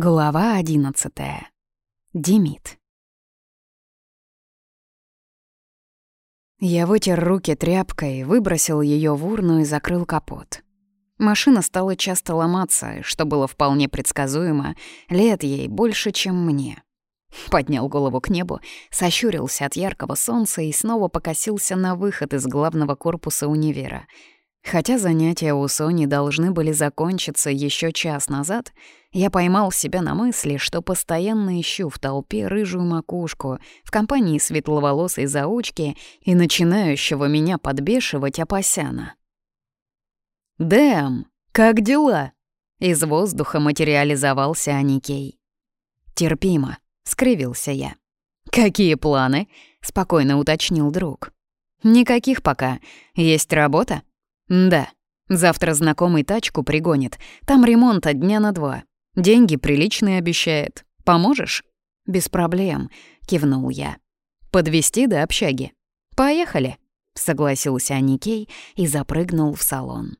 Глава одиннадцатая. Демид. Я вытер руки тряпкой, выбросил ее в урну и закрыл капот. Машина стала часто ломаться, что было вполне предсказуемо, лет ей больше, чем мне. Поднял голову к небу, сощурился от яркого солнца и снова покосился на выход из главного корпуса универа — Хотя занятия у Сони должны были закончиться еще час назад, я поймал себя на мысли, что постоянно ищу в толпе рыжую макушку в компании светловолосой заучки и начинающего меня подбешивать опасяна. «Дэм, как дела?» Из воздуха материализовался Аникей. «Терпимо», — скривился я. «Какие планы?» — спокойно уточнил друг. «Никаких пока. Есть работа?» «Да, завтра знакомый тачку пригонит. Там ремонта дня на два. Деньги приличные обещает. Поможешь?» «Без проблем», — кивнул я. Подвести до общаги?» «Поехали», — согласился Аникей и запрыгнул в салон.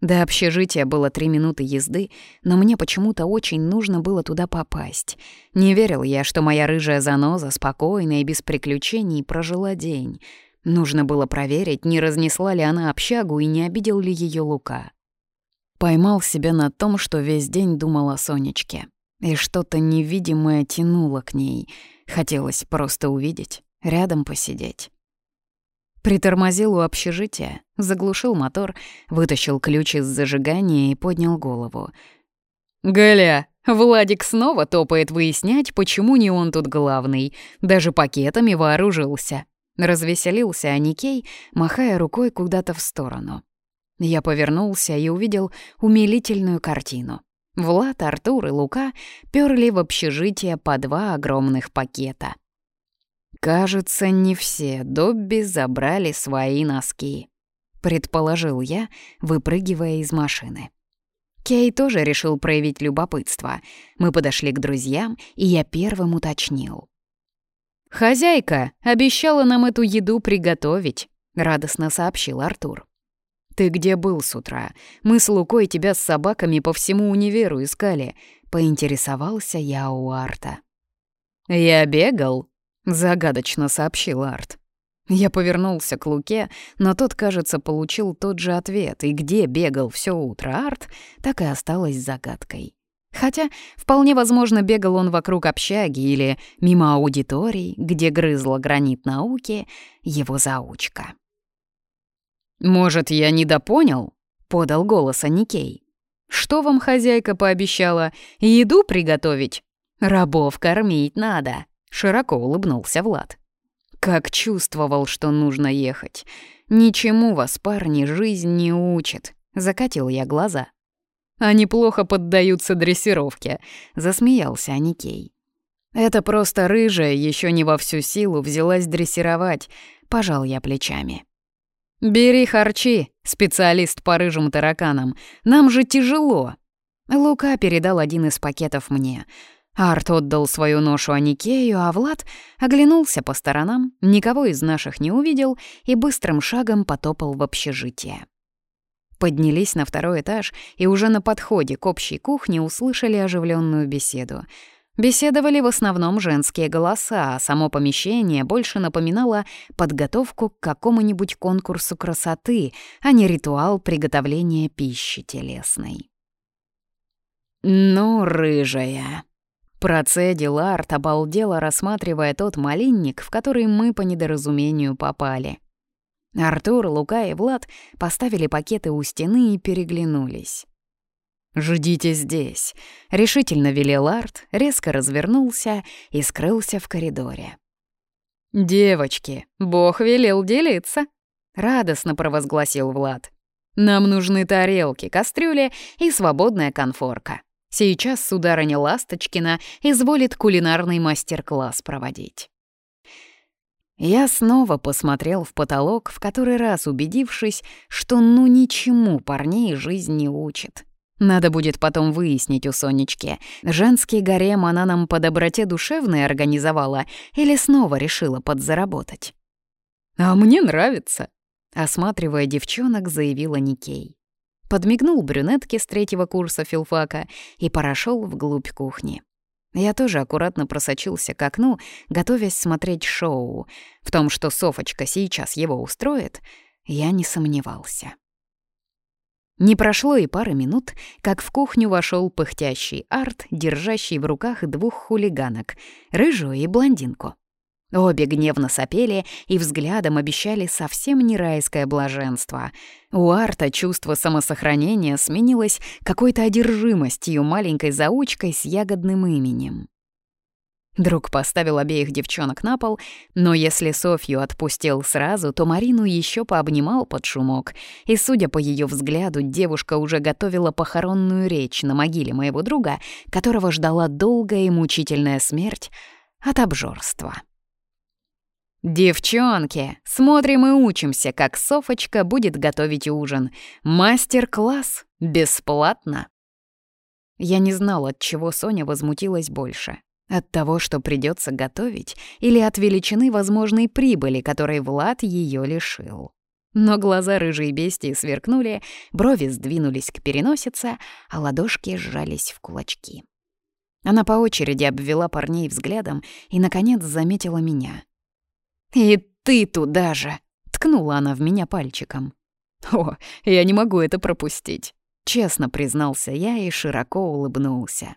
До общежития было три минуты езды, но мне почему-то очень нужно было туда попасть. Не верил я, что моя рыжая заноза спокойно и без приключений прожила день. Нужно было проверить, не разнесла ли она общагу и не обидел ли ее Лука. Поймал себя на том, что весь день думал о Сонечке. И что-то невидимое тянуло к ней. Хотелось просто увидеть, рядом посидеть. Притормозил у общежития, заглушил мотор, вытащил ключ из зажигания и поднял голову. «Галя, Владик снова топает выяснять, почему не он тут главный. Даже пакетами вооружился». Развеселился Аникей, махая рукой куда-то в сторону. Я повернулся и увидел умилительную картину. Влад, Артур и Лука перли в общежитие по два огромных пакета. «Кажется, не все Добби забрали свои носки», — предположил я, выпрыгивая из машины. Кей тоже решил проявить любопытство. Мы подошли к друзьям, и я первым уточнил. «Хозяйка обещала нам эту еду приготовить», — радостно сообщил Артур. «Ты где был с утра? Мы с Лукой тебя с собаками по всему универу искали», — поинтересовался я у Арта. «Я бегал», — загадочно сообщил Арт. Я повернулся к Луке, но тот, кажется, получил тот же ответ, и где бегал все утро Арт, так и осталось загадкой. Хотя вполне возможно бегал он вокруг общаги или мимо аудиторий, где грызла гранит науки его заучка. «Может, я недопонял?» — подал голос Аникей. «Что вам хозяйка пообещала? Еду приготовить? Рабов кормить надо!» — широко улыбнулся Влад. «Как чувствовал, что нужно ехать! Ничему вас, парни, жизнь не учит!» — закатил я глаза. Они плохо поддаются дрессировке», — засмеялся Аникей. «Это просто рыжая еще не во всю силу взялась дрессировать», — пожал я плечами. «Бери харчи, специалист по рыжим тараканам. Нам же тяжело». Лука передал один из пакетов мне. Арт отдал свою ношу Аникею, а Влад оглянулся по сторонам, никого из наших не увидел и быстрым шагом потопал в общежитие. Поднялись на второй этаж и уже на подходе к общей кухне услышали оживленную беседу. Беседовали в основном женские голоса, а само помещение больше напоминало подготовку к какому-нибудь конкурсу красоты, а не ритуал приготовления пищи телесной. «Ну, рыжая!» Процедил Арт, обалдела, рассматривая тот малинник, в который мы по недоразумению попали. Артур, Лука и Влад поставили пакеты у стены и переглянулись. «Ждите здесь», — решительно велел Арт, резко развернулся и скрылся в коридоре. «Девочки, Бог велел делиться», — радостно провозгласил Влад. «Нам нужны тарелки, кастрюли и свободная конфорка. Сейчас сударыня Ласточкина изволит кулинарный мастер-класс проводить». Я снова посмотрел в потолок, в который раз убедившись, что ну ничему парней жизнь не учит. Надо будет потом выяснить у Сонечки, женский гарем она нам по доброте душевной организовала или снова решила подзаработать. «А мне нравится», — осматривая девчонок, заявила Никей. Подмигнул брюнетке с третьего курса филфака и прошел вглубь кухни. Я тоже аккуратно просочился к окну, готовясь смотреть шоу. В том, что Софочка сейчас его устроит, я не сомневался. Не прошло и пары минут, как в кухню вошел пыхтящий арт, держащий в руках двух хулиганок — рыжую и блондинку. Обе гневно сопели и взглядом обещали совсем не райское блаженство. У Арта чувство самосохранения сменилось какой-то одержимостью маленькой заучкой с ягодным именем. Друг поставил обеих девчонок на пол, но если Софью отпустил сразу, то Марину еще пообнимал под шумок, и, судя по ее взгляду, девушка уже готовила похоронную речь на могиле моего друга, которого ждала долгая и мучительная смерть от обжорства. «Девчонки, смотрим и учимся, как Софочка будет готовить ужин. Мастер-класс! Бесплатно!» Я не знал, от чего Соня возмутилась больше. От того, что придется готовить, или от величины возможной прибыли, которой Влад ее лишил. Но глаза рыжей бестии сверкнули, брови сдвинулись к переносице, а ладошки сжались в кулачки. Она по очереди обвела парней взглядом и, наконец, заметила меня — «И ты туда же!» — ткнула она в меня пальчиком. «О, я не могу это пропустить!» — честно признался я и широко улыбнулся.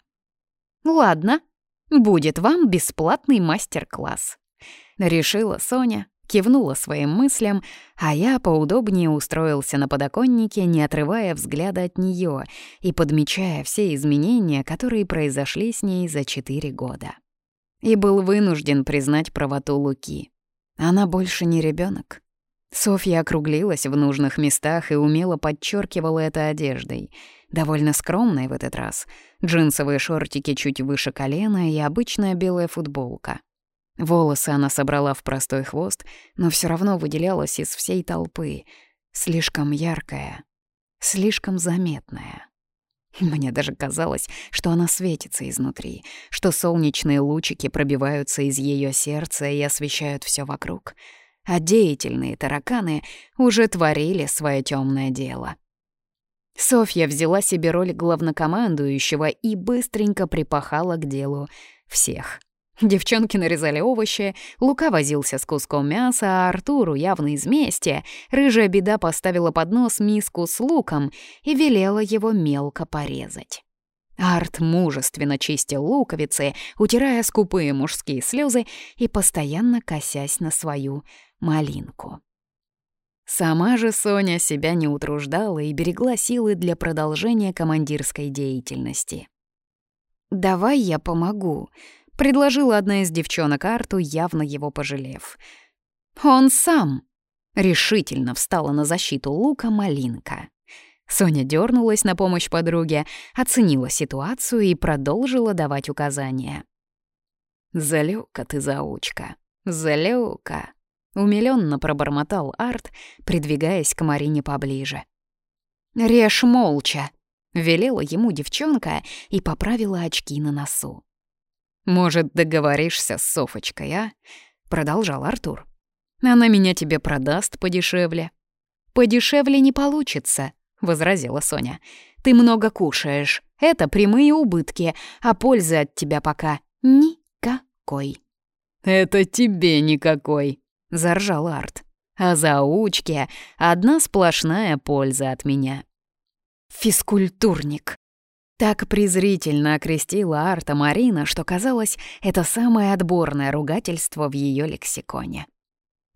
«Ладно, будет вам бесплатный мастер-класс», — решила Соня, кивнула своим мыслям, а я поудобнее устроился на подоконнике, не отрывая взгляда от нее и подмечая все изменения, которые произошли с ней за четыре года. И был вынужден признать правоту Луки. Она больше не ребенок. Софья округлилась в нужных местах и умело подчеркивала это одеждой. Довольно скромной в этот раз. Джинсовые шортики чуть выше колена и обычная белая футболка. Волосы она собрала в простой хвост, но все равно выделялась из всей толпы. Слишком яркая, слишком заметная. Мне даже казалось, что она светится изнутри, что солнечные лучики пробиваются из ее сердца и освещают все вокруг. А деятельные тараканы уже творили свое темное дело. Софья взяла себе роль главнокомандующего и быстренько припахала к делу всех. Девчонки нарезали овощи, Лука возился с куском мяса, а Артуру, явно из мести, рыжая беда поставила под нос миску с луком и велела его мелко порезать. Арт мужественно чистил луковицы, утирая скупые мужские слезы и постоянно косясь на свою малинку. Сама же Соня себя не утруждала и берегла силы для продолжения командирской деятельности. «Давай я помогу», — предложила одна из девчонок Арту, явно его пожалев. «Он сам!» — решительно встала на защиту Лука Малинка. Соня дернулась на помощь подруге, оценила ситуацию и продолжила давать указания. «Залёка ты, заучка! Залёка!» — умилённо пробормотал Арт, придвигаясь к Марине поближе. «Режь молча!» — велела ему девчонка и поправила очки на носу. «Может, договоришься с Софочкой, а?» — продолжал Артур. «Она меня тебе продаст подешевле». «Подешевле не получится», — возразила Соня. «Ты много кушаешь. Это прямые убытки, а пользы от тебя пока никакой». «Это тебе никакой», — заржал Арт. «А заучки — одна сплошная польза от меня». «Физкультурник», так презрительно окрестила Арта Марина, что казалось, это самое отборное ругательство в ее лексиконе.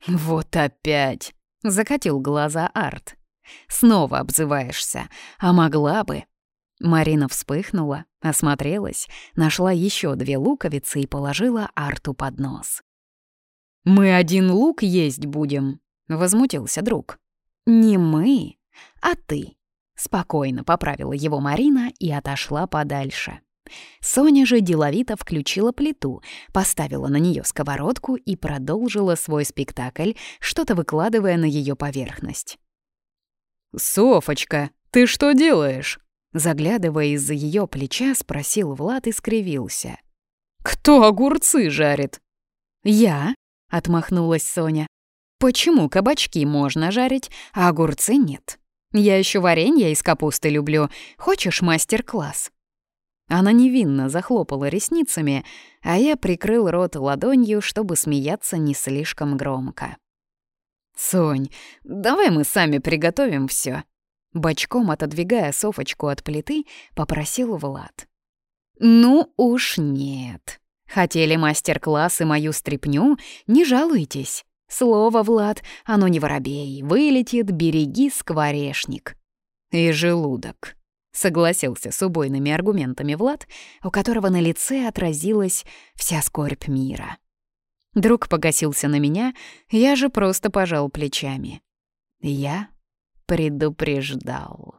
«Вот опять!» — закатил глаза Арт. «Снова обзываешься, а могла бы...» Марина вспыхнула, осмотрелась, нашла еще две луковицы и положила Арту под нос. «Мы один лук есть будем», — возмутился друг. «Не мы, а ты», Спокойно поправила его Марина и отошла подальше. Соня же деловито включила плиту, поставила на нее сковородку и продолжила свой спектакль, что-то выкладывая на ее поверхность. «Софочка, ты что делаешь?» Заглядывая из-за ее плеча, спросил Влад и скривился. «Кто огурцы жарит?» «Я», — отмахнулась Соня. «Почему кабачки можно жарить, а огурцы нет?» Я еще варенье из капусты люблю. Хочешь мастер-класс?» Она невинно захлопала ресницами, а я прикрыл рот ладонью, чтобы смеяться не слишком громко. «Сонь, давай мы сами приготовим все. Бочком отодвигая софочку от плиты, попросил Влад. «Ну уж нет. Хотели мастер-класс и мою стряпню? Не жалуйтесь. Слово, Влад, оно не воробей, вылетит, береги скворешник. И желудок. Согласился с убойными аргументами Влад, у которого на лице отразилась вся скорбь мира. Друг погасился на меня, я же просто пожал плечами. Я предупреждал.